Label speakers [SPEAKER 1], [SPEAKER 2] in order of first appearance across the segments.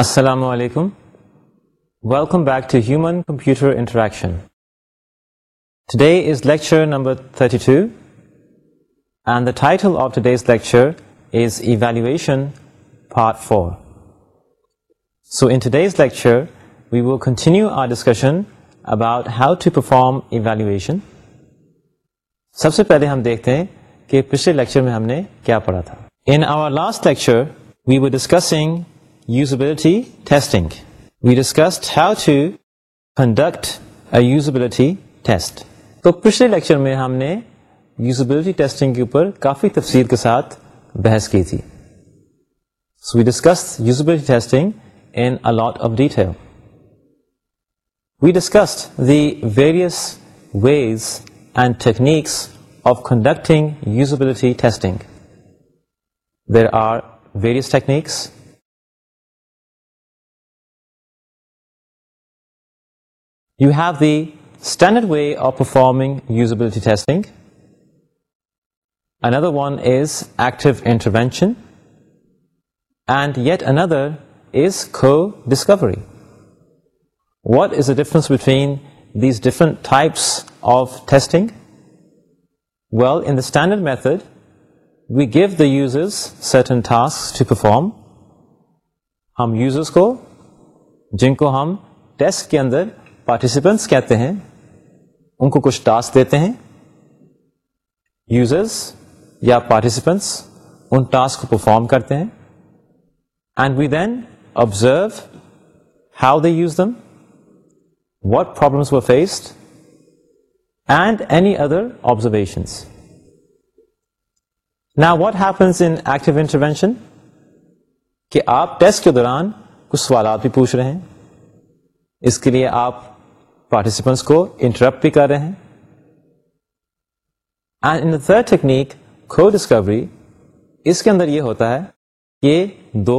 [SPEAKER 1] السلام علیکم welcome back to human computer interaction today is lecture number 32 and the title of today's lecture is evaluation part 4 so in today's lecture we will continue our discussion about how to perform evaluation سب سے پہلے ہم دیکھتے ہیں کہ پچھلے lecture میں ہم نے کیا پڑھا تھا in our last lecture we were discussing testing we discuss conduct a usability test تو پچھلے لیکچر میں ہم نے یوزبلٹی ٹیسٹنگ کے اوپر کافی تفصیل کے ساتھ بحث کی تھی so we discuss usability testing in a lot of detail we discussed the various ways and techniques of conducting usability testing there are various techniques you have the standard way of performing usability testing another one is active intervention and yet another is co discovery what is the difference between these different types of testing well in standard method we give the users certain task to perform ہم users کو جن کو ہم test کے اندر participants کہتے ہیں ان کو کچھ ٹاسک دیتے ہیں یوزرس یا پارٹیسپینٹس ان ٹاسک کو پرفارم کرتے ہیں and we then observe how they use them what problems faced and any other observations نا what happens in active intervention کہ آپ ٹیسٹ کے دوران کچھ سوالات بھی پوچھ رہے ہیں اس کے لیے آپ پارٹیسپینٹس کو انٹرپٹ بھی کر رہے ہیں and in third technique co discovery اس کے اندر یہ ہوتا ہے کہ دو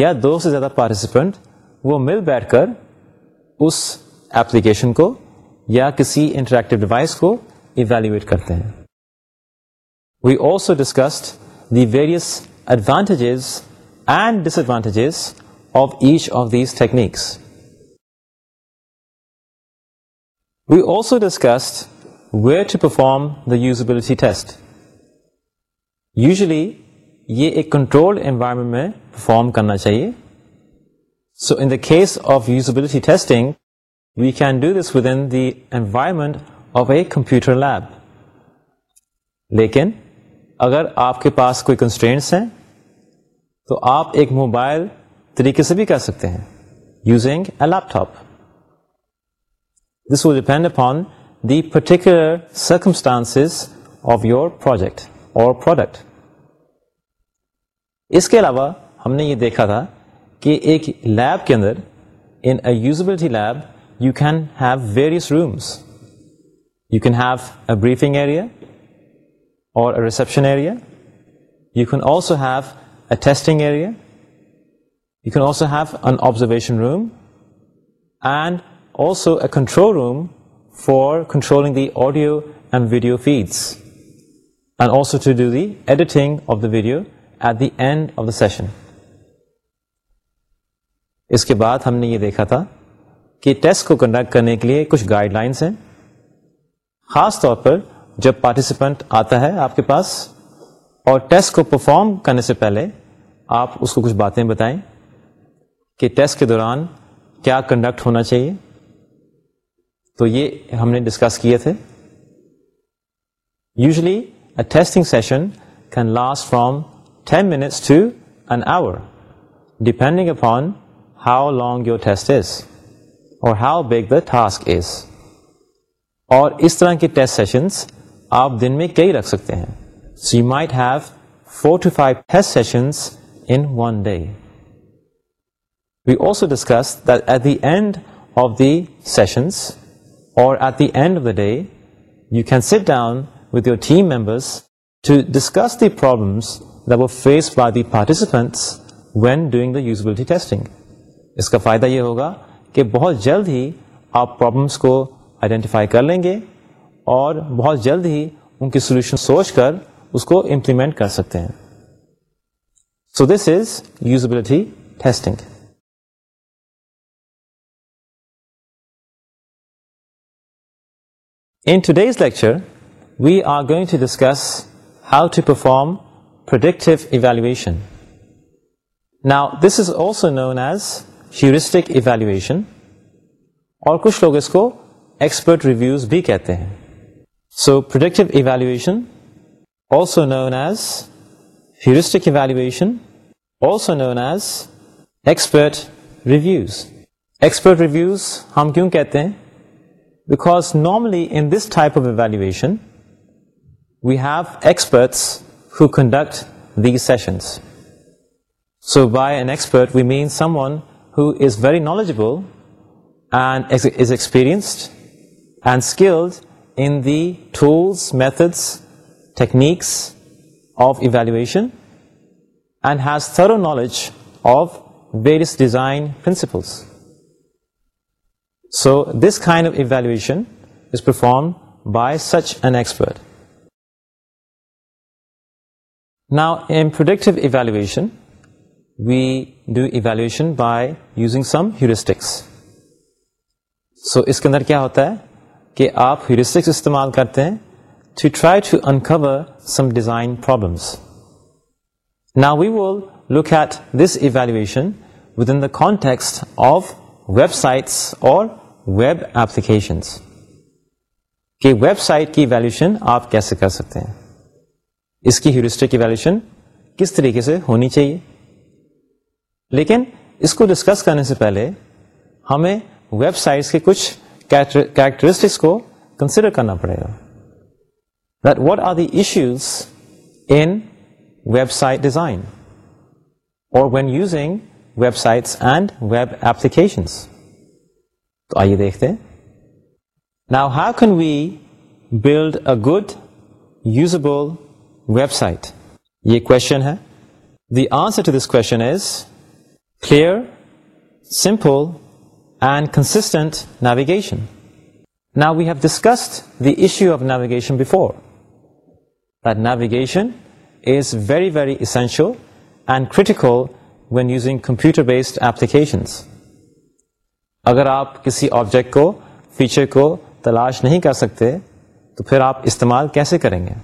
[SPEAKER 1] یا دو سے زیادہ پارٹیسپینٹ وہ مل بیٹھ کر اس ایپلیکیشن کو یا کسی انٹریکٹو ڈیوائس کو ایویلویٹ کرتے ہیں we also discussed the various advantages and disadvantages of each of these techniques we also discuss where to perform the usability test usually یہ ایک کنٹرول انوائرمنٹ میں پرفارم کرنا چاہیے so in the case of usability testing we can do this within the environment of a computer lab لیکن اگر آپ کے پاس کوئی کنسٹرینٹس ہیں تو آپ ایک موبائل طریقے سے بھی کر سکتے ہیں using a laptop this will depend upon the particular circumstances of your project اور پروڈکٹ اس کے علاوہ ہم نے یہ دیکھا تھا کہ ایک لیب کے اندر in a usability lab you can have various rooms you can have a briefing area or reception area you can also have a testing area you can also have an observation room and also a control room for controlling the audio and video feeds and also to do the editing of the video at the end of the session اس کے بعد ہم نے یہ دیکھا تھا کہ test کو کنڈکٹ کرنے کے لیے کچھ گائیڈ لائنس ہیں خاص طور پر جب پارٹیسپینٹ آتا ہے آپ کے پاس اور ٹیسٹ کو پرفارم کرنے سے پہلے آپ اس کو کچھ باتیں بتائیں کہ ٹیسٹ کے دوران کیا کنڈکٹ ہونا چاہیے تو یہ ہم نے ڈسکس کیے تھے usually a testing session can last from ten minutes to an hour depending upon how long your test is اور how big the task is اور اس طرح کے ٹیسٹ سیشنس آپ دن میں کئی رکھ سکتے ہیں so you might have four to five test sessions in one day we also discuss that at the end of the sessions or at the end of the day, you can sit down with your team members to discuss the problems that were faced by the participants when doing the usability testing. اس کا فائدہ یہ ہوگا کہ بہت جلد ہی آپ پرابلمس کو آئیڈینٹیفائی کر لیں گے اور بہت جلد ہی ان کی سولوشن سوچ کر اس کو امپلیمنٹ کر سکتے ہیں so this is usability testing in today lecture we are going to discuss how to perform productive evaluation now this is also known as heuristic evaluation اور کچھ لوگ اس کو ایکسپرٹ ریویوز بھی کہتے ہیں so productive evaluation also known as heuristic evaluation also known as expert reviews expert reviews ہم کیوں کہتے ہیں Because normally in this type of evaluation, we have experts who conduct these sessions. So by an expert, we mean someone who is very knowledgeable and is experienced and skilled in the tools, methods, techniques of evaluation, and has thorough knowledge of various design principles. So this kind of evaluation is perform by such an expert now in productive evaluation we do evaluation by using some heuristics so اس کے اندر کیا ہوتا ہے کہ آپ heuristics استعمال کرتے ہیں to try to uncover some design problems نا we will look at this evaluation within the context of web sites اور ویب ایپلیکیشن کہ ویب سائٹ کی ویلوشن آپ کیسے کر سکتے ہیں اس کی ہیورسٹک کی ویلوشن کس طریقے سے ہونی چاہیے لیکن اس کو ڈسکس کرنے سے پہلے ہمیں ویب سائٹس کے کچھ کیریکٹرسٹکس کو کنسیڈر کرنا پڑے گا that what are the issues in website design اور when using web sites and web applications تو آئیے دیکھتے ہیں now how can we build a good usable web site یہ کوشچن ہے the answer to this question is clear simple and consistent navigation now we have discussed the issue of navigation before that navigation is very very essential and critical when using computer based applications اگر آپ کسی object کو feature کو تلاش نہیں کر سکتے تو پھر آپ استعمال کیسے کریں گے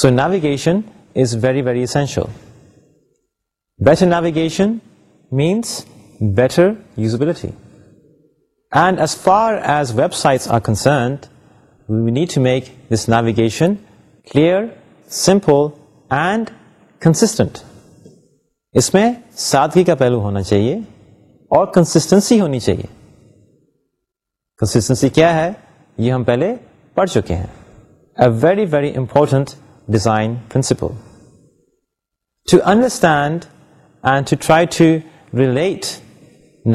[SPEAKER 1] so navigation is very very essential better navigation means better usability and as far as websites are concerned we need to make this navigation clear simple and consistent اس میں سادگی کا پہلو ہونا چاہیے اور کنسٹینسی ہونی چاہیے کنسسٹنسی کیا ہے یہ ہم پہلے پڑھ چکے ہیں a very very important design principle to understand and to try to relate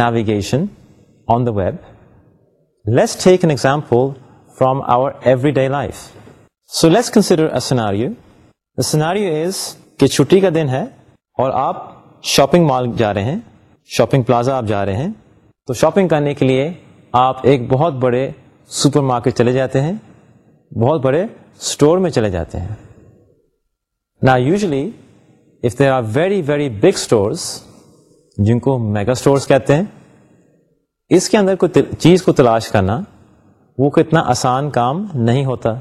[SPEAKER 1] navigation on the web let's take an example from our everyday life so let's consider a is کہ چھٹی کا دن ہے اور آپ shopping mall جا رہے ہیں shopping plaza آپ جا رہے ہیں تو شاپنگ کرنے کے لیے آپ ایک بہت بڑے سپر مارکیٹ چلے جاتے ہیں بہت بڑے اسٹور میں چلے جاتے ہیں نا usually if there are very very big stores جن کو میگا اسٹورس کہتے ہیں اس کے اندر کوئی چیز کو تلاش کرنا وہ اتنا آسان کام نہیں ہوتا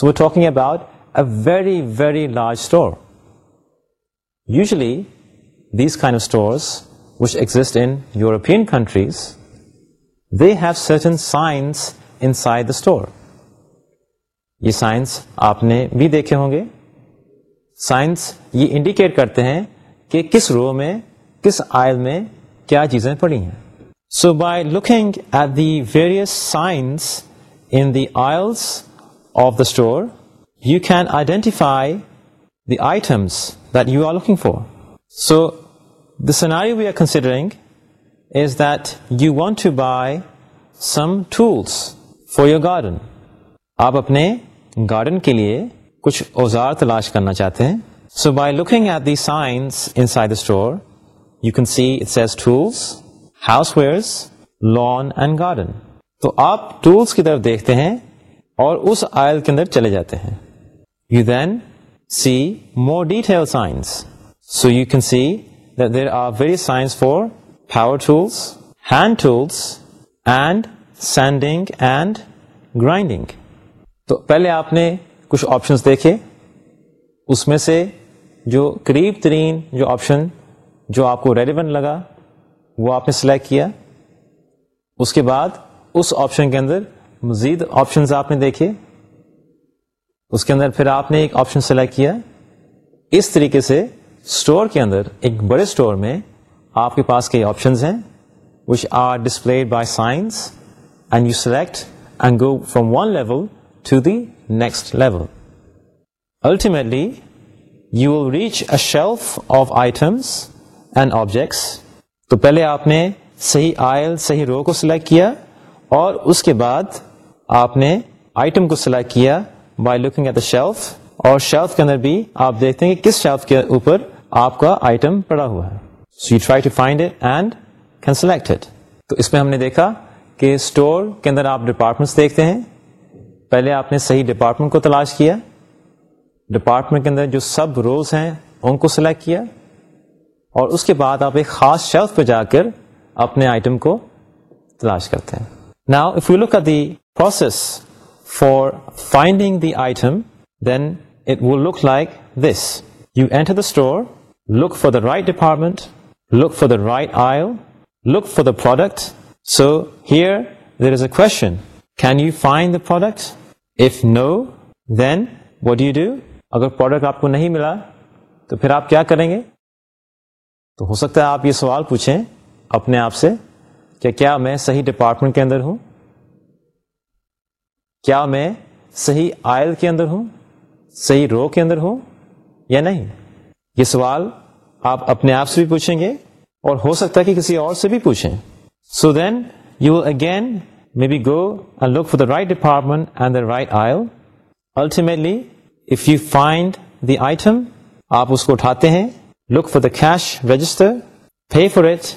[SPEAKER 1] so talking about a very very large store usually these kinds which exist in European countries they have certain signs inside the store یہ سائنس آپ نے بھی دیکھے ہوں گے سائنس یہ انڈیکیٹ کرتے ہیں کہ کس رو میں کس آئل میں کیا چیزیں پڑی ہیں so by looking at the various signs in the aisles of the store you can identify the items that you are looking for so the scene I we are considering is that you want to buy some tools for your garden آپ اپنے garden کے لیے کچھ اوزار تلاش کرنا چاہتے ہیں so by looking at the signs inside the store you can see it's tools housewares lawn and garden تو آپ ٹولس کی طرف دیکھتے ہیں اور اس آئل کے اندر چلے جاتے ہیں you then see more date ہیور signs so you can see there are very signs for power tools hand tools and sanding and grinding تو پہلے آپ نے کچھ آپشنس دیکھے اس میں سے جو قریب ترین جو آپشن جو آپ کو ریلیونٹ لگا وہ آپ نے سلیکٹ کیا اس کے بعد اس آپشن کے اندر مزید آپشنز آپ نے دیکھے اس کے اندر پھر آپ نے ایک آپشن سلیکٹ کیا اس طریقے سے اسٹور کے اندر ایک بڑے اسٹور میں آپ کے پاس کئی آپشنز ہیں which are display by signs and you select and go from one level to the next level ultimately you will reach a shelf of items and objects تو پہلے آپ نے صحیح آئل صحیح رو کو سلیکٹ کیا اور اس کے بعد آپ نے آئٹم کو سلیکٹ کیا by looking at the shelf اور شیلف کے اندر بھی آپ دیکھتے ہیں کہ کس شیلف کے اوپر آپ کا آئٹم پڑا ہوا ہے so you try to find it and can select it تو اس میں ہم نے دیکھا کہ اسٹور کے اندر آپ ڈپارٹمنٹس دیکھتے ہیں پہلے آپ نے صحیح ڈپارٹمنٹ کو تلاش کیا ڈپارٹمنٹ کے اندر جو سب رولس ہیں ان کو سلیکٹ کیا اور اس کے بعد آپ ایک خاص شیلف پہ جا کر اپنے آئٹم کو تلاش کرتے ہیں now if you look the process for finding the item then look like this you enter the store look for the right department look for the right aisle look for the product so here there is a question can you find the product if no then what you do اگر product آپ کو نہیں ملا تو پھر آپ کیا کریں گے تو ہو سکتا ہے آپ یہ سوال پوچھیں اپنے آپ سے کہ کیا میں صحیح ڈپارٹمنٹ کے اندر ہوں کیا میں صحیح آئل کے اندر ہوں صحیح رو کے اندر ہو یا نہیں یہ سوال آپ اپنے آپ سے بھی پوچھیں گے اور ہو سکتا ہے کہ کسی اور سے بھی پوچھیں so then you again may be go and look for the right department and the right aisle ultimately if you find the item آپ اس کو اٹھاتے ہیں look for the cash register pay for it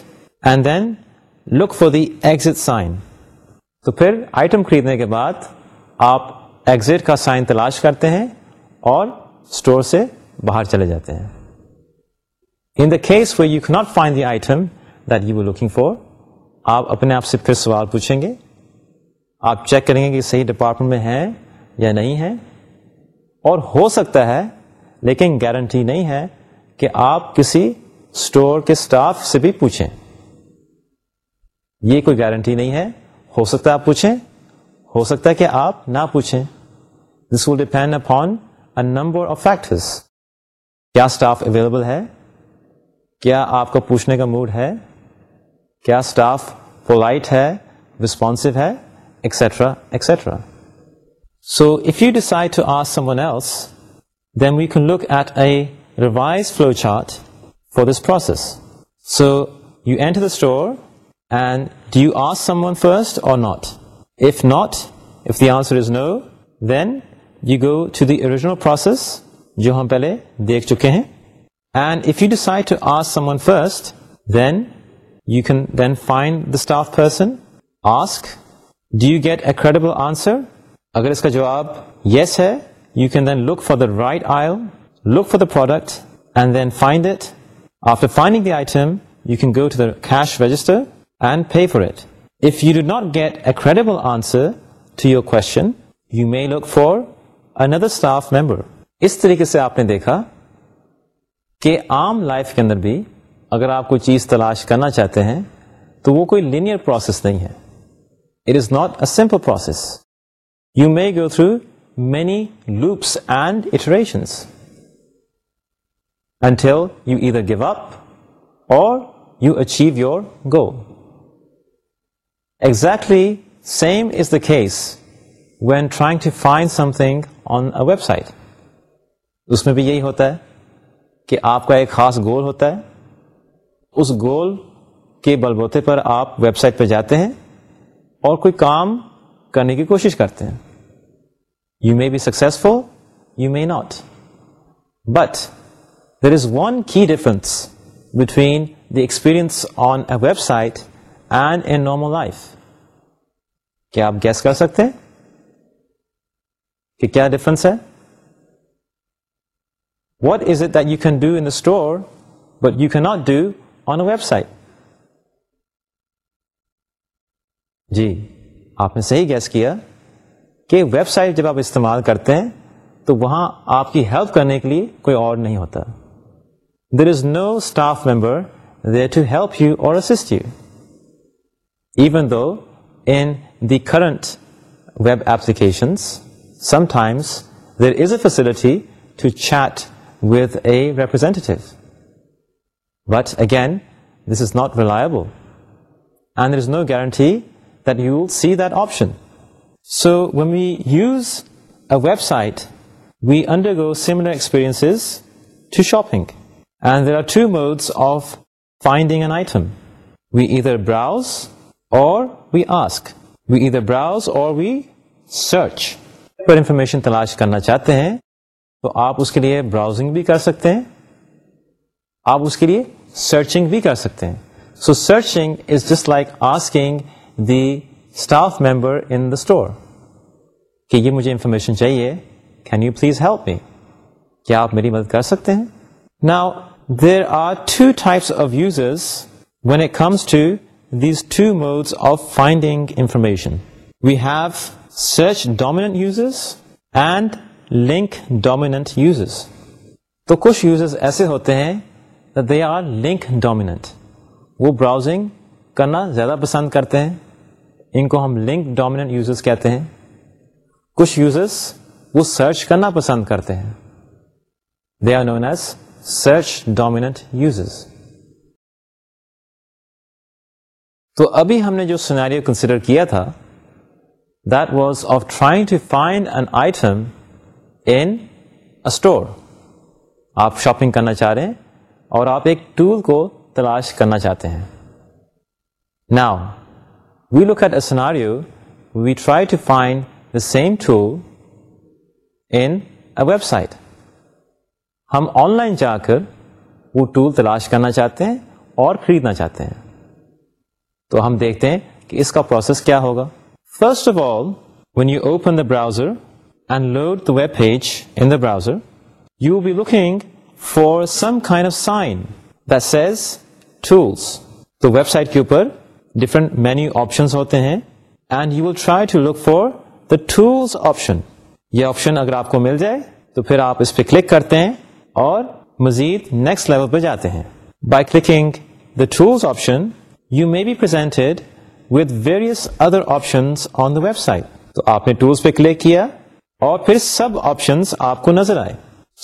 [SPEAKER 1] and then look for the exit sign تو پھر item خریدنے کے بعد آپ ایگزٹ کا سائن تلاش کرتے ہیں اور اسٹور سے باہر چلے جاتے ہیں in the case you not find the item that you looking for آپ اپنے آپ سے پھر سوال پوچھیں گے آپ چیک کریں گے کہ صحیح ڈپارٹمنٹ میں ہیں یا نہیں ہے اور ہو سکتا ہے لیکن گارنٹی نہیں ہے کہ آپ کسی اسٹور کے اسٹاف سے بھی پوچھیں یہ کوئی گارنٹی نہیں ہے ہو سکتا ہے آپ پوچھیں ہو سکتا ہے کہ آپ نہ پوچھیں دس ول اب اپون نمبر آف فیکٹرس کیا اسٹاف اویلیبل ہے کیا آپ کو پوچھنے کا موڈ ہے کیا اسٹاف ہے رسپونسو ہے extra extra so if you decide to ask some one else then we can look at a revised flow chart for this process so you enter the store and do you ask some one first or not if not if the answer is no then you go to the original process جو ہم پہلے دیکھ چکے ہیں and if you decide to ask some one first then you can then find the staff person ask do you get a credible answer اگر اس کا جواب یس ہے you can then look for the right aisle look for the product and then find it after finding the item you can go to the cash register and pay for it if you do not get a credible answer to your question you may look for another staff member اس طریقے سے آپ نے دیکھا کہ عام life کے اندر بھی اگر آپ کوئی چیز تلاش کرنا چاہتے ہیں تو وہ کوئی لینئر پروسیس نہیں ہے it is not a simple process you may go through many loops and iterations until you either give up or you achieve your goal exactly same is the case when trying to find some thing on website اس میں بھی یہی ہوتا ہے کہ آپ کا ایک خاص گول ہوتا ہے اس گول کے بل بوتے پر آپ ویب سائٹ پہ جاتے ہیں اور کوئی کام کرنے کی کوشش کرتے ہیں you may be successful you may not but there is one key difference between the experience on a website and a normal life کیا آپ گیس کر سکتے ہیں کہ کیا ڈفرنس ہے what is it that you can do in store but you not do on a website جی آپ نے صحیح گیس کیا کہ ویب سائٹ جب آپ استعمال کرتے ہیں تو وہاں آپ کی ہیلپ کرنے کے لیے کوئی اور نہیں ہوتا there is no staff member there to help you or assist you even though in the current web applications Sometimes there is a facility to chat with a representative. But again, this is not reliable. And there is no guarantee that you will see that option. So when we use a website, we undergo similar experiences to shopping. And there are two modes of finding an item. We either browse or we ask. We either browse or we search. پر information تلاش کرنا چاہتے ہیں تو آپ اس کے لیے browsing بھی کر سکتے ہیں آپ اس کے لیے سرچنگ بھی کر سکتے ہیں so searching is just like asking the staff member in the store کہ یہ مجھے انفارمیشن چاہیے can you please help me کیا آپ میری مدد کر سکتے ہیں نا there are two types of users when it comes to these two modes of finding information we have search dominant users and link dominant uses تو کچھ یوزرس ایسے ہوتے ہیں دے آر لنک ڈومیننٹ وہ براؤزنگ کرنا زیادہ پسند کرتے ہیں ان کو ہم لنک ڈومیننٹ یوزرس کہتے ہیں کچھ یوزرس وہ سرچ کرنا پسند کرتے ہیں they are known as search dominant uses تو ابھی ہم نے جو سیناریو کنسیڈر کیا تھا that was of trying to find an item انٹور آپ شاپنگ کرنا چاہ رہے ہیں اور آپ ایک ٹول کو تلاش کرنا چاہتے ہیں now we look at a scenario we try to find something N a website ہم آن لائن جا کر وہ ٹول تلاش کرنا چاہتے ہیں اور خریدنا چاہتے ہیں تو ہم دیکھتے ہیں کہ اس کا پروسیس کیا ہوگا first of all when you open you be looking for some کا ڈفرنٹ مینیو آپشن ہوتے ہیں and you will try to look for the tools option یہ آپشن اگر آپ کو مل جائے تو پھر آپ اس پہ کلک کرتے ہیں اور مزید نیکسٹ لیول پہ جاتے ہیں by clicking the tools option you may be per with various other option on the web site تو آپ نے ٹولس پہ کلک کیا اور پھر سب آپشنس آپ کو نظر آئے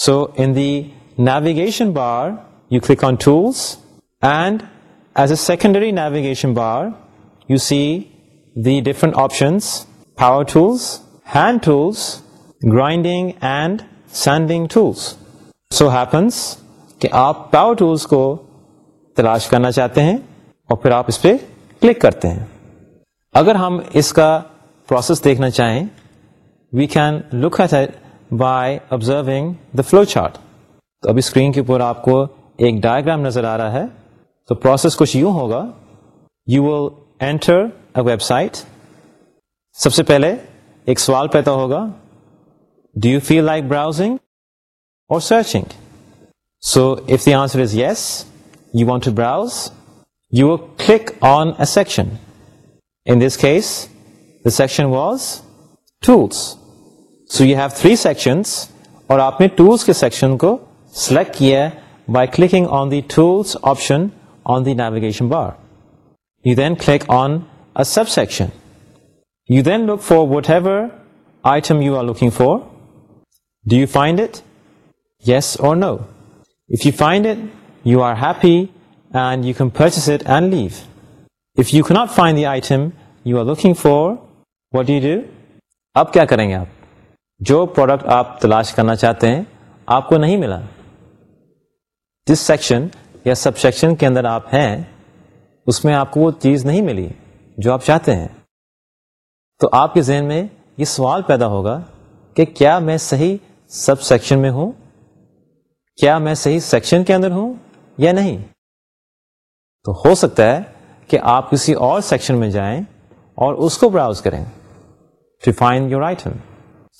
[SPEAKER 1] so in the navigation bar you click on tools and as a secondary navigation bar you see the different options power tools hand tools grinding and sanding tools so happens کہ آپ power tools کو تلاش کرنا چاہتے ہیں اور پھر آپ اس پہ کلک کرتے ہیں اگر ہم اس کا پروسیس دیکھنا چاہیں we can look at by observing the flow chart تو ابھی اسکرین کے اوپر آپ کو ایک ڈائگرام نظر آ رہا ہے تو پروسیس کچھ یوں ہوگا you will enter a website سب سے پہلے ایک سوال پیدا ہوگا do you feel like browsing or searching so if the answer is yes you want to browse you will click on a section this case the section was tools so you have three sections اور آپ نے tools کے section کو select کیا ہے by clicking on the tools option on the navigation bar you then click on a sub section you then look for whatever item you are looking for do you find it yes or no if you find it you are happy and you can purchase it and leave if you کی not find the item you are looking for what you اب کیا کریں گے آپ جو product آپ تلاش کرنا چاہتے ہیں آپ کو نہیں ملا جس سیکشن یا سب سیکشن کے اندر آپ ہیں اس میں آپ کو وہ چیز نہیں ملی جو آپ چاہتے ہیں تو آپ کے ذہن میں یہ سوال پیدا ہوگا کہ کیا میں صحیح سب سیکشن میں ہوں کیا میں صحیح سیکشن کے اندر ہوں یا نہیں تو ہو سکتا ہے کہ آپ کسی اور سیکشن میں جائیں اور اس کو براؤز کریں to find your item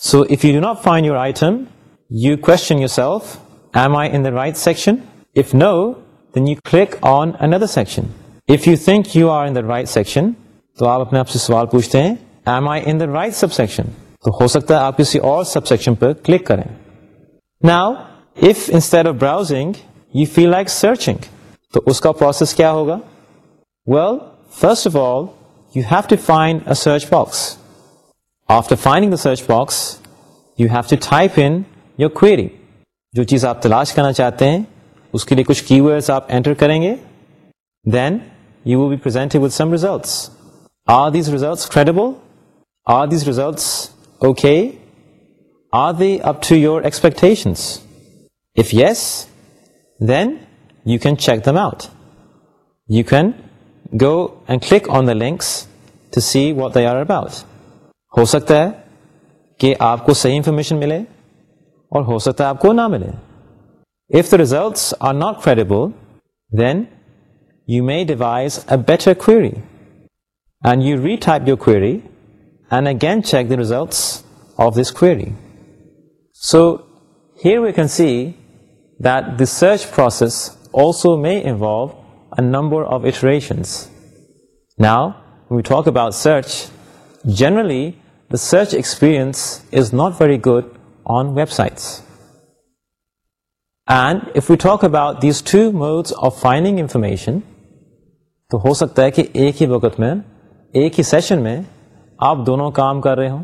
[SPEAKER 1] so if you do not find you question yourself am I in the right section if no then you click on another section if you think you are in right section تو آپ اپنے آپ سے سوال پوچھتے ہیں am I in the right sub section تو ہو سکتا ہے آپ کسی اور سب سیکشن پر کلک کریں now if instead of browsing you feel like searching تو اس کا پروسیس کیا ہوگا well first of all you have to find a search box after finding the search box you have to type in your query. جو چیز آپ تلاش کرنا چاہتے ہیں اس کے لیے کچھ کی ورڈس آپ اینٹر کریں گے then you will be with some results are these results credible are these results okay are they up to your expectations if yes then you can check them out you can go and click on the links to see what they are about ہو سکتا ہے کہ آپ کو صحیح information ملے اور ہو سکتا ہے آپ کو نہ ملے if the results are not credible then you may devise a better query and you retype your query and again check the results of this query so here we can see that this search process also may involve number of Now, now talk about search generally the search experience is not very good on web sites and if you talk about these two modes of finding information تو ہو سکتا ہے کہ ایک ہی وقت میں ایک ہی session میں آپ دونوں کام کر رہے ہوں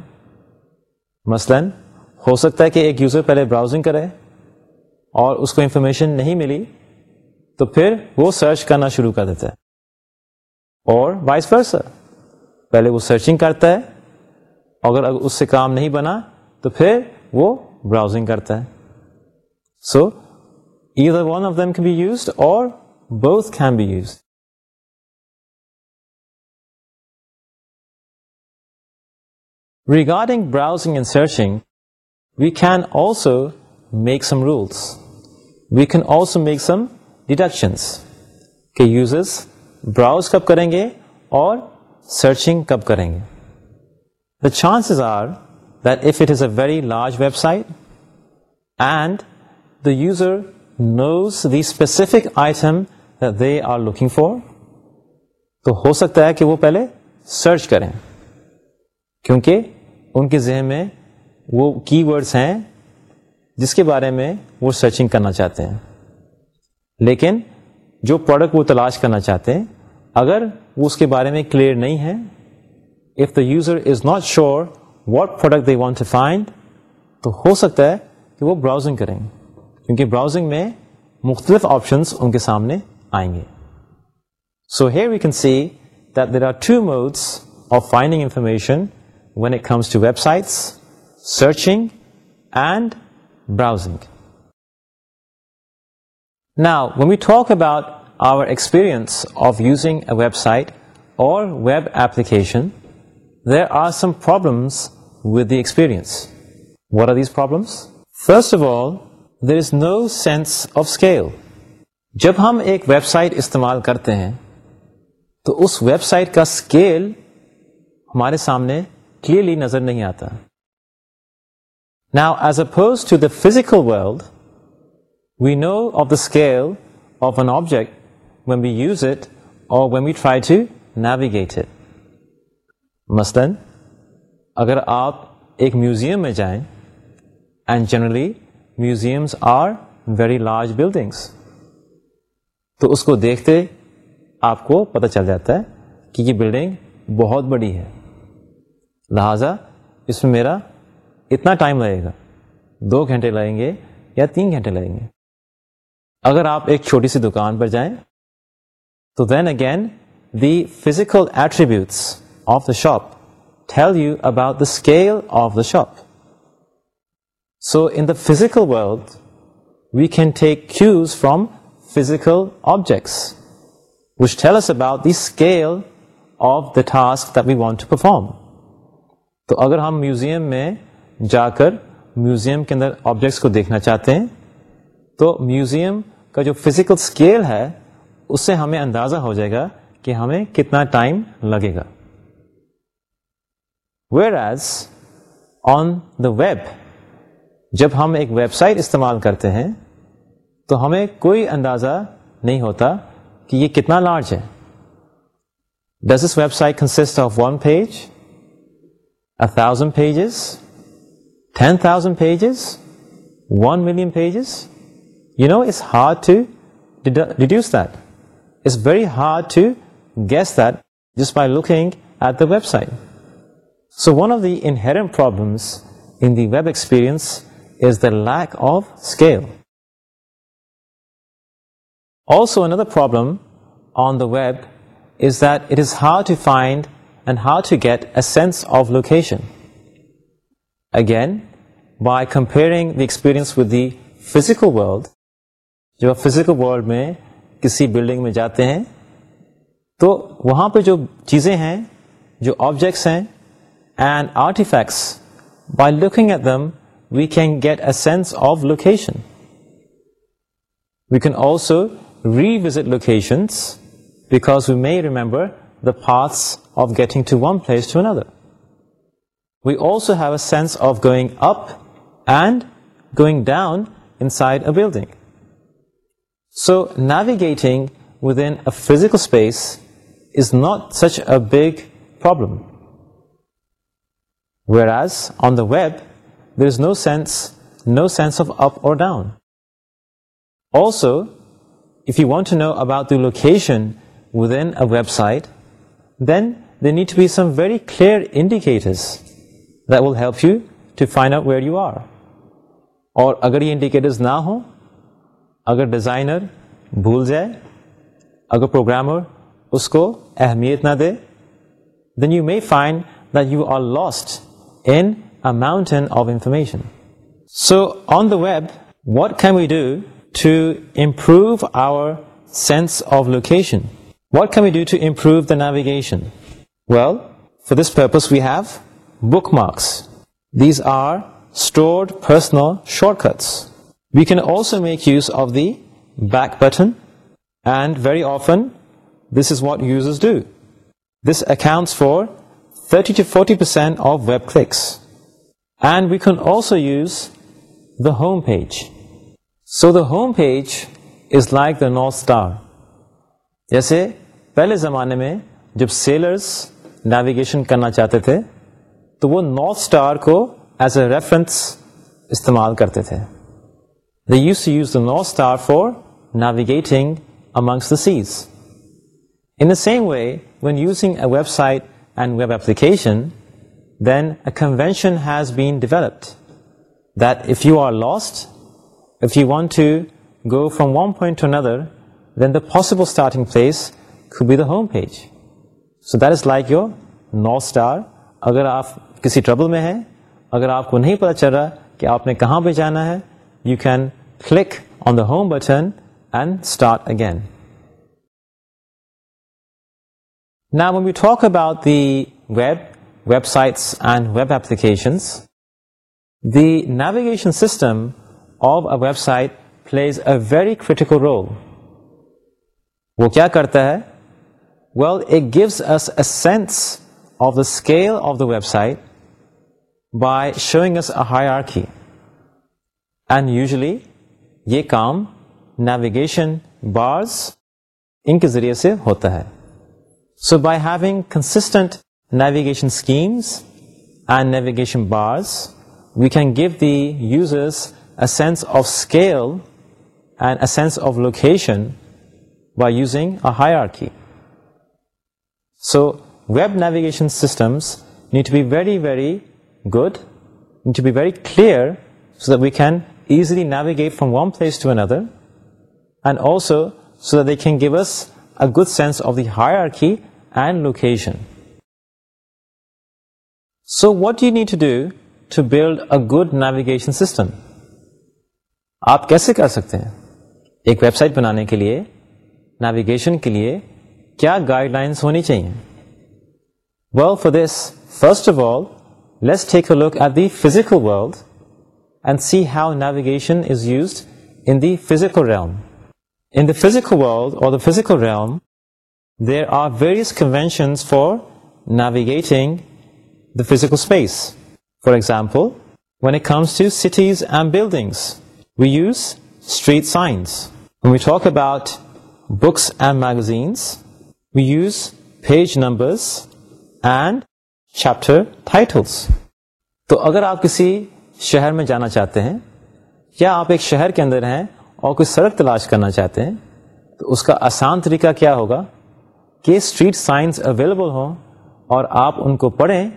[SPEAKER 1] مثلا ہو سکتا ہے کہ ایک یوزر پہلے براؤزنگ کرے اور اس کو انفارمیشن نہیں ملی تو پھر وہ سرچ کرنا شروع کر دیتا ہے اور وائس پرس پہلے وہ سرچنگ کرتا ہے اگر اس سے کام نہیں بنا تو پھر وہ براؤزنگ کرتا ہے so as are one of them کی بی یوزڈ اور برس can be used regarding browsing and searching we can also make some rules we can also make some deductions کے یوزرس براؤز کب کریں گے اور searching کب کریں گے the chances are that if it is a very large website and the user knows the specific item they are looking for تو ہو سکتا ہے کہ وہ پہلے سرچ کریں کیونکہ ان کے ذہن میں وہ کی ورڈس ہیں جس کے بارے میں وہ سرچنگ کرنا چاہتے ہیں لیکن جو پروڈکٹ وہ تلاش کرنا چاہتے ہیں اگر وہ اس کے بارے میں کلیئر نہیں ہے if the user is not sure what product they want to find تو ہو سکتا ہے کہ وہ براؤزنگ کریں گے کیونکہ براؤزنگ میں مختلف آپشنس ان کے سامنے آئیں گے so here we can see that there are two modes of finding information when it comes to web sites searching and browsing talk our experience of using a website or web application there are some problems with the experience. What are these problems? First of all there is no sense of scale جب ہم ایک website استعمال کرتے ہیں تو اس website کا scale ہمارے سامنے کلیئرلی نظر نہیں آتا now as opposed to the physical world we know of the scale of an object we use use or or we try try to navigate مثلاً اگر آپ ایک میوزیم میں جائیں and generally museums are very large buildings تو اس کو دیکھتے آپ کو پتہ چل جاتا ہے کہ یہ بلڈنگ بہت بڑی ہے لہذا اس میں میرا اتنا ٹائم لگے گا دو گھنٹے لگیں گے یا تین گھنٹے لگیں گے اگر آپ ایک چھوٹی سی دکان پر جائیں تو then again the physical attributes of the shop tell you about the scale of the shop so in the physical world we can take cues from physical objects which tell ٹھیک about the scale of the task want to perform تو اگر ہم museum میں جا کر museum کے اندر objects کو دیکھنا چاہتے ہیں تو میوزیم کا جو فزیکل اسکیل ہے اس سے ہمیں اندازہ ہو جائے گا کہ ہمیں کتنا ٹائم لگے گا whereas on the web جب ہم ایک ویب سائٹ استعمال کرتے ہیں تو ہمیں کوئی اندازہ نہیں ہوتا کہ یہ کتنا لارج ہے ڈز اس website consist of one page thousand pages ten thousand pages one million pages You know, it's hard to deduce that. It's very hard to guess that just by looking at the website. So one of the inherent problems in the web experience is the lack of scale. Also, another problem on the web is that it is hard to find and hard to get a sense of location. Again, by comparing the experience with the physical world, جب آپ physical world میں کسی building میں جاتے ہیں تو وہاں پہ جو چیزیں ہیں جو آبجیکٹس ہیں and artifacts by looking at them we can get a sense of location we can also revisit locations because we may remember the parts of getting to to one place another we also have a sense of going up and going down inside a building so navigating within a physical space is not such a big problem whereas on the web there is no sense no sense of up or down also if you want know about you location with in website then دیڈ to be some very clear indicators the will help you to find out where you are or اگر یہ indicators نہ ہوں اگر designer بھول جائے اگر programmer اس کو اہمیت نہ دے then you may find that you are lost in mountain of information so on the web what can we do to improve our sense of location what can we do to improve the navigation well for this purpose we have bookmarks these are stored personal shortcuts we can also make use of the back button and very often this is what use از do this accounts for thirty to forty percent of web flicks and we can also use the home page so the home page is like the north star جیسے پہلے زمانے میں جب sellers navigation کرنا چاہتے تھے تو وہ نارتھ اسٹار کو ایز اے ریفرنس استعمال کرتے تھے they used to use the North Star for navigating amongst the seas. In the same way, when using a website and web application, then a convention has been developed that if you are lost, if you want to go from one point to another, then the possible starting place could be the home page. So that is like your North Star. اگر آپ کسی trouble میں ہیں اگر آپ کو نہیں پتا چل رہا کہ آپ نے کہاں پہ جانا ہے on the home button and start again نا we talk about the web web sites and web application the navigation system of a website plays a very critical role وہ کیا کرتا ہے well it gives sense of the scale of the web site by showing us hierarchy and usually یہ کام navigation bars ان کے ذریعے سے ہوتا ہے so by having constant navigation schemes and navigation bars we can give the users a sense of scale and a sense of location by using a high آرکی کی so web navigation systems need be very very good need to be very clear so that we can navigate from one place to another and also so then give a sense of the hierarchy and location so what you need to do to build a good navigation system آپ کیسے کر سکتے ہیں ایک web site بنانے کے لیے navigation کے لیے کیا گائیڈ لائنس ہونی چاہیے for this first let's take a look at the physical world and see how navigation is used in the physical realm in the the physical world or physical room there are various conventions for navigating the physical space for example when it comes to cities and buildings we use street signs we talk about books and magazines we use page numbers and chapter titles تو اگر آپ کسی شہر میں جانا چاہتے ہیں یا آپ ایک شہر کے اندر ہیں اور کوئی سڑک تلاش کرنا چاہتے ہیں تو اس کا آسان طریقہ کیا ہوگا کہ اسٹریٹ سائنس اویلیبل ہوں اور آپ ان کو پڑھیں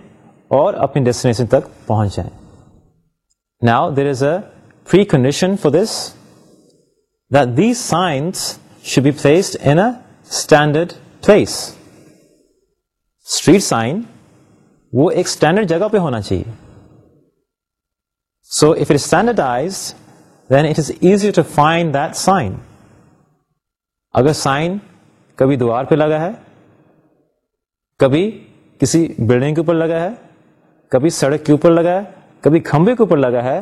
[SPEAKER 1] اور اپنی ڈیسٹینیشن تک پہنچ جائیں now there is a precondition for this these signs should be placed in a standard place street sign وہ ایک اسٹینڈرڈ جگہ پہ ہونا چاہیے so if it اسٹینٹائز then it is easy to find that sign اگر sign کبھی دوار پہ لگا ہے کبھی کسی بلڈنگ کے اوپر لگا ہے کبھی سڑک کے اوپر لگا ہے کبھی کھمبے کے اوپر لگا ہے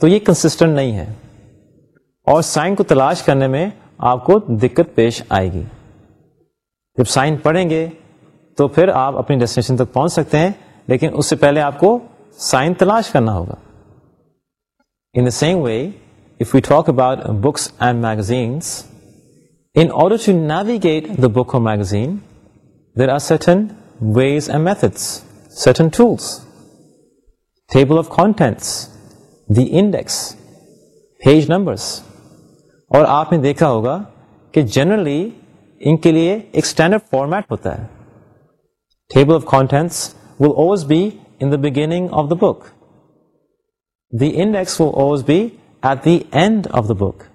[SPEAKER 1] تو یہ کنسسٹنٹ نہیں ہے اور سائن کو تلاش کرنے میں آپ کو دقت پیش آئے گی جب سائن پڑھیں گے تو پھر آپ اپنی ڈیسٹینیشن تک پہنچ سکتے ہیں لیکن اس سے پہلے آپ کو سائن تلاش کرنا ہوگا same way if you talk about books and magazines under show navigate the book of magazine there are certain way methods table of contents the index اور آپ نے دیکھا ہوگا کہ جنرلی ان کے لیے ایک اسٹینڈرڈ فارمیٹ ہوتا ہے table of contents will always be in the beginning of the book the index will always be at the end of the book,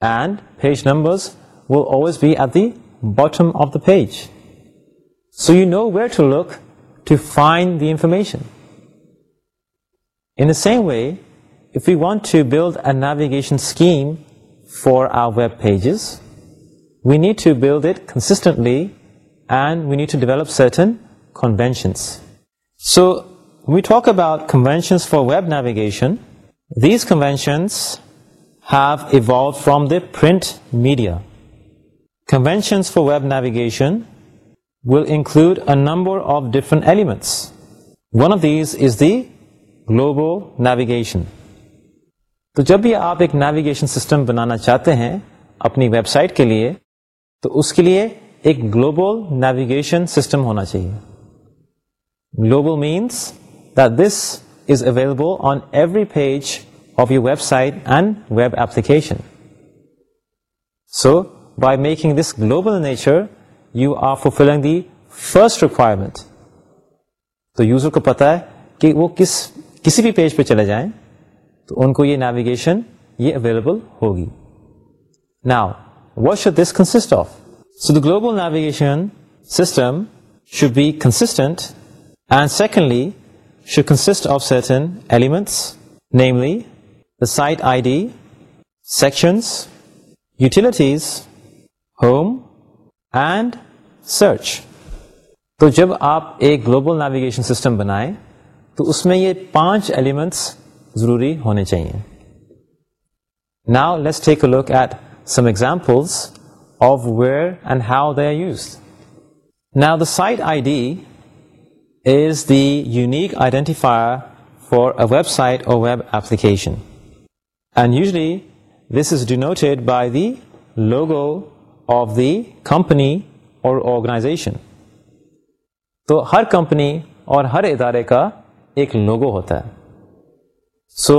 [SPEAKER 1] and page numbers will always be at the bottom of the page. So you know where to look to find the information. In the same way, if we want to build a navigation scheme for our web pages, we need to build it consistently, and we need to develop certain conventions. So we talk about conventions for web navigation these conventions have evolve from the print media conventions for web navigation will include a number of different elements one of these is the global navigation تو جب بھی آپ ایک navigation system بنانا چاہتے ہیں اپنی web site کے لیے تو اس کے لیے ایک گلوبل نیویگیشن سسٹم ہونا چاہیے global means this is available on every page of you website and web application so by making this global nature you are fulfilling the first requirement تو user کو پتا ہے کہ وہ کس کسی بھی پیج پہ چلے جائیں تو ان کو یہ نیویگیشن یہ اویلیبل ہوگی now what should this consist of so the global navigation system should be constant and secondly should consist of certain elements namely site I D sections utilities home and search تو جب آپ ایک global navigation system بنائیں تو اس میں یہ پانچ ایلیمنٹس ضروری ہونے چاہیے now let's take a look at some examples of where and how they are use now the site I D unique identifier for website or web application and usually this is denoted by the logo of the company or organization تو ہر company اور ہر ادارے کا ایک logo ہوتا ہے so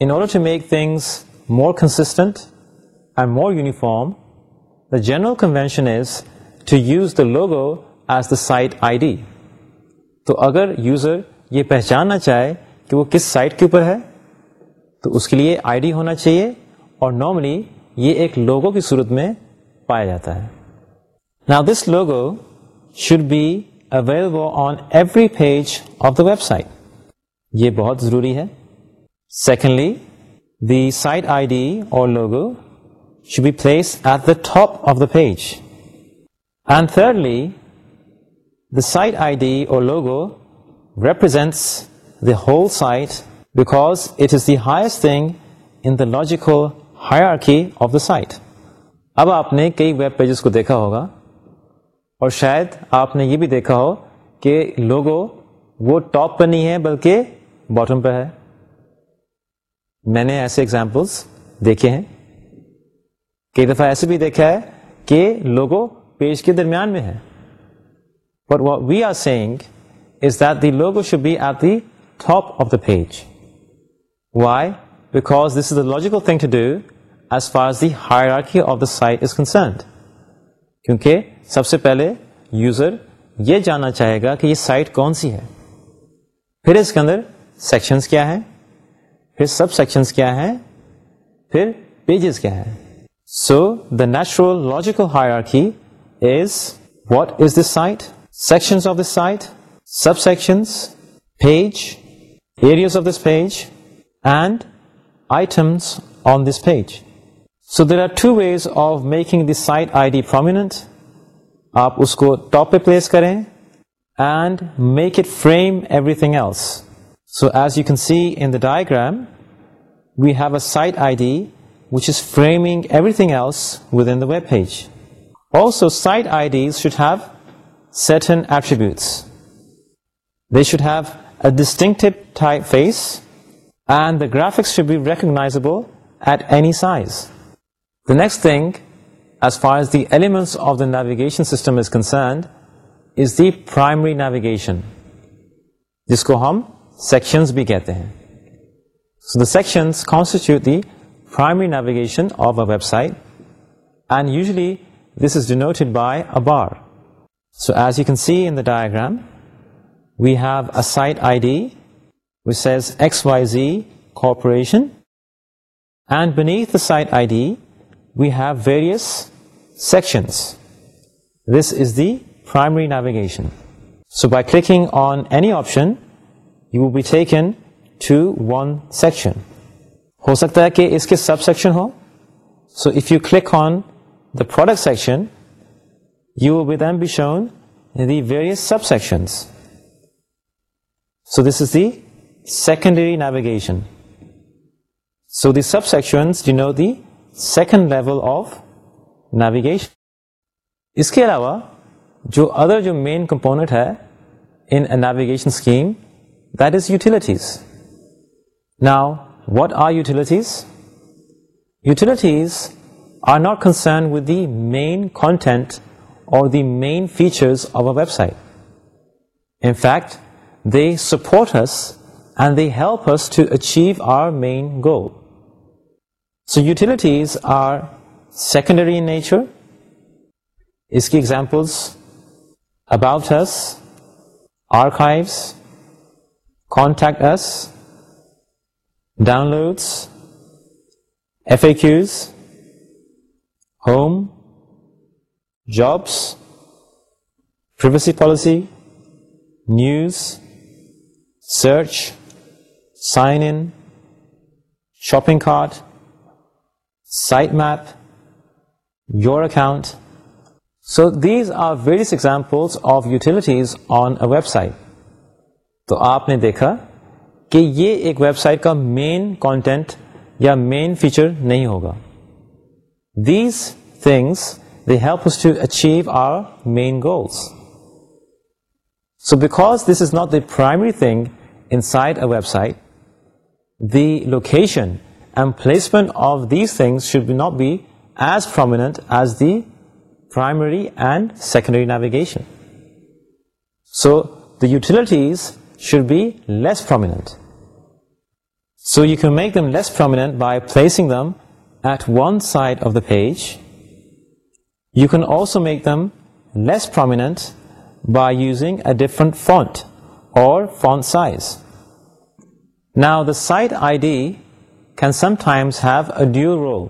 [SPEAKER 1] in order to make things more consistent and more uniform the general convention is to use the logo as the site I D تو اگر یوزر یہ پہچاننا چاہے کہ وہ کس سائٹ کے اوپر ہے تو اس کے لیے آئی ڈی ہونا چاہیے اور نارملی یہ ایک لوگو کی صورت میں پایا جاتا ہے نا this logo should be available on every page of the web site یہ بہت ضروری ہے secondly the site I D اور logo should be place at the top of the page and thirdly site I D اور logo represents the whole site because it is the highest thing in the logic of the site اب آپ نے کئی web pages کو دیکھا ہوگا اور شاید آپ نے یہ بھی دیکھا ہو کہ لوگو وہ ٹاپ پر نہیں ہے بلکہ باٹم پہ ہے میں نے ایسے ایگزامپلس دیکھے ہیں کئی دفعہ ایسے بھی دیکھا ہے کہ لوگو پیج کے درمیان میں ہے but we are saying is that the logo should be at the top of the page why because this is the logical thing to do as far the hierarchy of the site is concerned کیونکہ سب سے پہلے user یہ جاننا چاہے گا کہ یہ site کون سی ہے پھر اس کے اندر سیکشنز کیا ہیں پھر سب سیکشنز کیا ہیں پھر پیجز کیا ہیں so the natural logical hierarchy is what is this site sections of this site subsection of this page and items on this page so there are two ways of making this site I D permanent آپ اس کو top پہ place کریں and make it frame everything else so as you can see in the diagram we have a site I D which is framing everything else within the web page also site I Ds should have should have a distinct face and the graphics should be recognise at size thing as far elements of the navigation system is concerned is the primary navigation جس کو ہم sections بھی کہتے ہیں navigation of a website and usually this is denoted by a bar so as you can see in the diagram we have a site I D which has X Y Z corporation and beneath the site I D we have various sections this is the primary navigation so by clicking on any option you we taken through one section ہو سکتا ہے کہ اس کے sub section ہو so if you click on the product section you will would be shown the various sub section so this is the secondary navigation so the sub section denote the second level of navigation اس کے علاوہ جو other جو main component ہے in navigation scheme that is utilities now what are utilities utilities are not concern with the main content or the main features of our website. In fact, they support us and they help us to achieve our main goal. So utilities are secondary in nature. Iski examples: about us, archives, contact us, downloads, FAQs, home, jobs privacy policy news search sign in shopping cart site map your account so these are various examples of utilities on a website تو آپ نے دیکھا کہ یہ ایک website کا main content یا main feature نہیں ہوگا these things They help us to achieve our main goals. So because this is not the primary thing inside a website, the location and placement of these things should not be as prominent as the primary and secondary navigation. So the utilities should be less prominent. So you can make them less prominent by placing them at one side of the page you can also make them less prominent by using a different font اور font size نا the site I D can sometimes have a dual role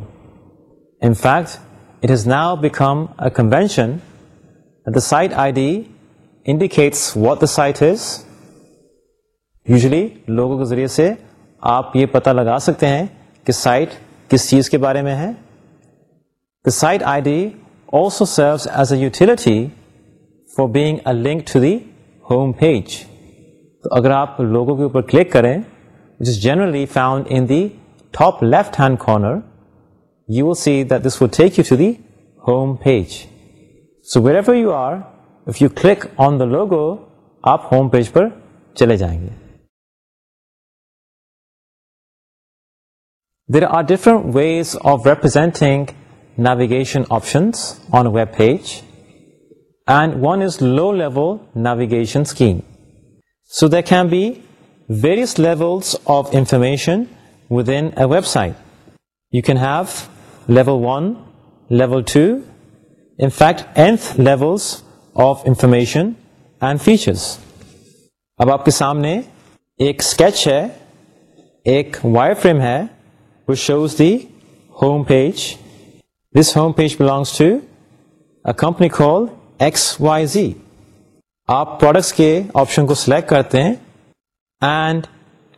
[SPEAKER 1] in fact it is now become a convention the site I D indicates what the site is usually لوگوں کے ذریعے سے آپ یہ پتا لگا سکتے ہیں کہ سائٹ کس چیز کے بارے میں ہے the site I D also serves as a utility for being a link to the home page تو اگر آپ لوگو کے اوپر کلک کریں generally found in the top left hand corner you see this will take you to the home page so very you are if you click on the logo آپ home page پر چلے جائیں گے there are different ways of representing navigation options on web page and one is low level navigation scheme so the various level of information with in website you can have level one level two in fact nth level of information and features اب آپ کے سامنے ایک sketch ہے ایک wireframe ہے was the home page this home page belongs to a company call X Y Z آپ products کے آپشن کو سلیکٹ کرتے ہیں and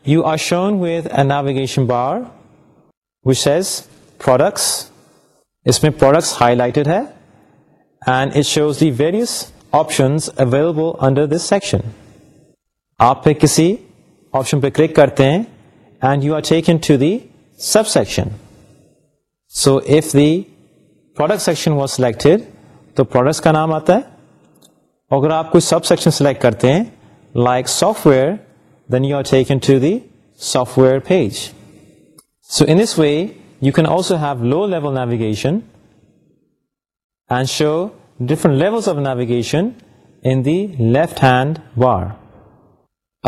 [SPEAKER 1] you are shown with a navigation bar which has products اس میں products highlighted ہے and it shows the various options available under this section آپ پہ کسی آپشن پہ کلک کرتے ہیں and you are taken to the sub section so if the product section was select تو پروڈکٹ کا نام آتا ہے اگر آپ کوئی سب سیکشن سلیکٹ کرتے ہیں like software then you are taken to the software page so in this way you can also have low level navigation and show different level navigation in the left hand war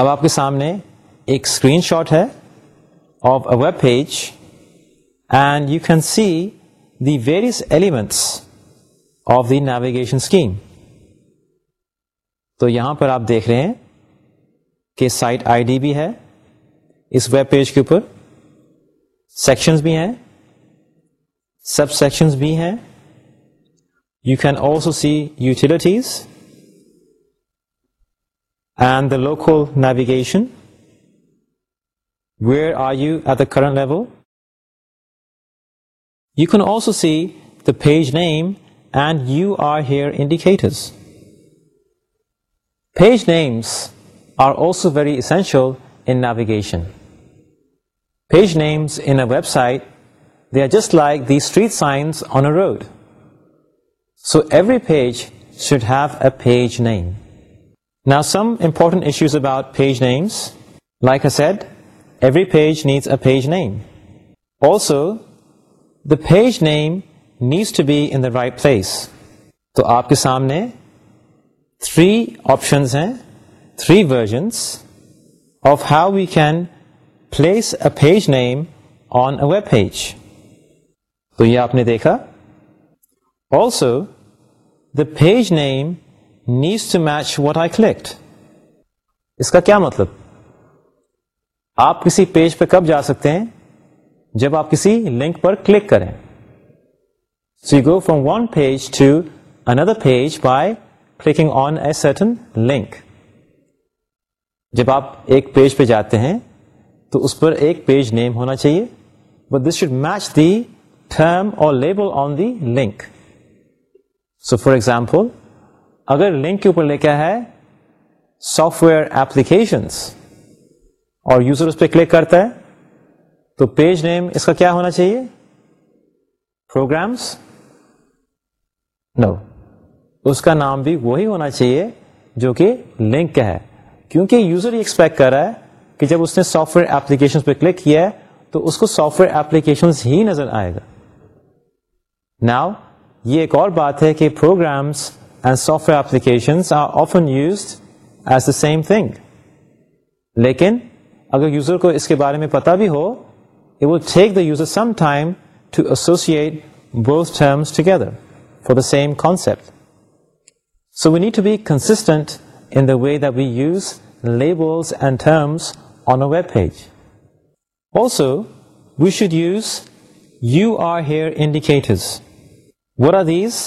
[SPEAKER 1] اب آپ کے سامنے ایک screen shot ہے of a web page and you can see the various elements of the navigation scheme تو یہاں پر آپ دیکھ رہے ہیں کہ سائٹ آئی ڈی بھی ہے اس ویب پیج کے اوپر سیکشنز بھی ہیں سب سیکشنز بھی ہیں you can also see utilities and the local navigation where are you at the current level You can also see the page name and UR here indicators. Page names are also very essential in navigation. Page names in a website, they are just like the street signs on a road. So every page should have a page name. Now, some important issues about page names. Like I said, every page needs a page name. Also, the page name needs to be in the right place تو آپ کے سامنے three options ہیں three versions of how we can place a page name on a web page تو یہ آپ نے دیکھا also the page name needs to match what I collect اس کا کیا مطلب آپ کسی پیج پہ کب جا سکتے ہیں جب آپ کسی لنک پر کلک کریں see go from one page to another page by clicking on a certain link جب آپ ایک پیج پہ جاتے ہیں تو اس پر ایک پیج نیم ہونا چاہیے but this should match the term اور label on the link so for example اگر لنک کے اوپر لے کے ہے سافٹ ویئر ایپلیکیشنس اور یوزر اس پہ کلک کرتا ہے تو پیج نیم اس کا کیا ہونا چاہیے پروگرامس نو اس کا نام بھی وہی ہونا چاہیے جو کہ لنک کا ہے کیونکہ یوزر یہ ایکسپیکٹ کر رہا ہے کہ جب اس نے سافٹ ویئر ایپلیکیشن پہ کلک کیا ہے تو اس کو سافٹ ویئر ایپلیکیشن ہی نظر آئے گا ناؤ یہ ایک اور بات ہے کہ programs and software application are often used as the same thing لیکن اگر یوزر کو اس کے بارے میں پتا بھی ہو will take the user time to associate both together for the same concept so we need to be constant in way there and on page also we should use you are here indicators what are these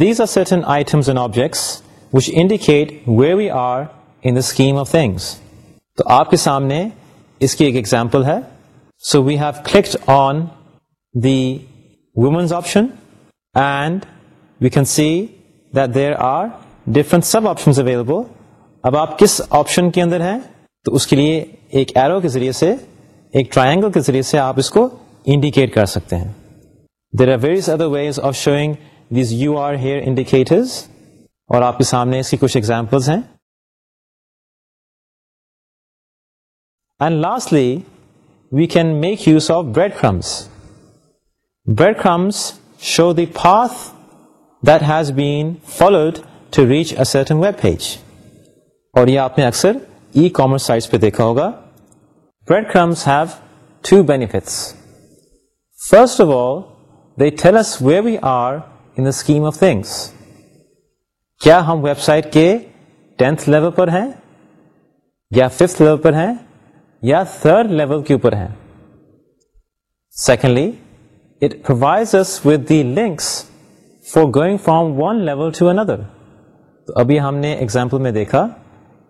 [SPEAKER 1] these are certain item and objects which indicate where we are in scheme of things تو آپ کے سامنے اس کی ایک example ہے so we have clicked on the women's option and we can see there are different sub option available اب آپ کس آپشن کے اندر ہیں تو اس کے لیے ایک ایرو کے ذریعے سے ایک ٹرائنگل کے ذریعے سے آپ اس کو انڈیکیٹ کر سکتے ہیں there are various other ways of showing these you are here indicators اور آپ کے سامنے اس کی کچھ اگزامپلس ہیں and lastly we can make use of breadcrumbs breadcrumbs show the fast that has بیالوڈ to reach a certain web page اور یہ آپ نے اکثر ای کامرس سائٹس پہ دیکھا ہوگا breadcrumbs have two benefits first of all they دیلس where we are in the scheme of things کیا ہم ویب سائٹ کے ٹینتھ لیول پر ہیں یا ففتھ لیول پر ہیں یا تھرڈ لیول کے اوپر ہیں secondly it provides with the links for going from one level to another تو ابھی ہم نے ایگزامپل میں دیکھا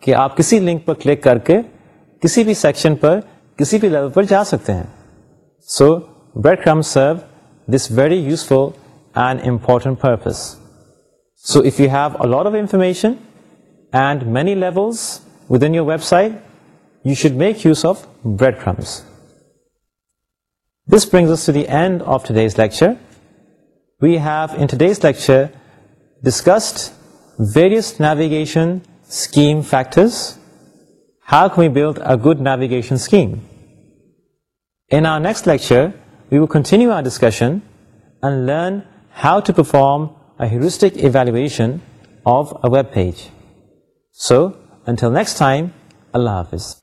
[SPEAKER 1] کہ آپ کسی لنک پر کلک کر کے کسی بھی سیکشن پر کسی بھی لیول پر جا سکتے ہیں so breadcrumb serve this very useful and important purpose so if you have lot of information and many levels within your website you should make use of breadcrumbs. This brings us to the end of today's lecture. We have, in today's lecture, discussed various navigation scheme factors. How can we build a good navigation scheme? In our next lecture, we will continue our discussion and learn how to perform a heuristic evaluation of a web page. So, until next time, Allah Hafiz.